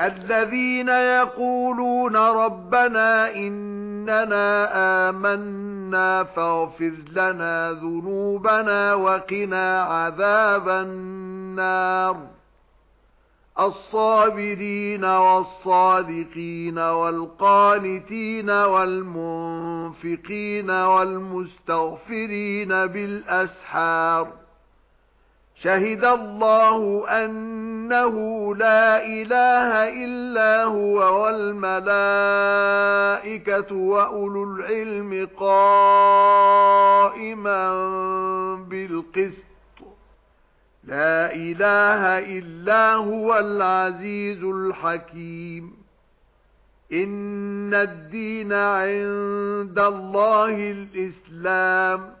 الذين يقولون ربنا إننا آمنا فاغفر لنا ذنوبنا وقنا عذاب النار. الصابرين والصادقين والقانتين والمنفقين والمستغفرين بالأسحار. شهد الله أنه لا إله إلا هو والملائكة وأولو العلم قائما بالقسط. لا إله إلا هو العزيز الحكيم. إن الدين عند الله الإسلام.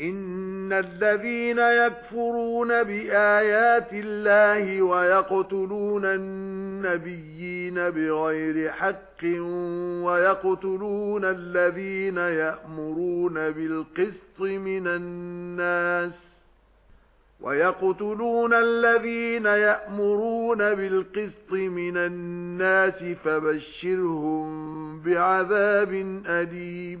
ان الذين يكفرون بايات الله ويقتلون النبيين بغير حق ويقتلون الذين يأمرون بالقسط من الناس وَيَقْتُلُونَ الَّذِينَ يَأْمُرُونَ بِالْقِسْطِ مِنَ النَّاسِ فَبَشِّرْهُم بِعَذَابٍ أَلِيمٍ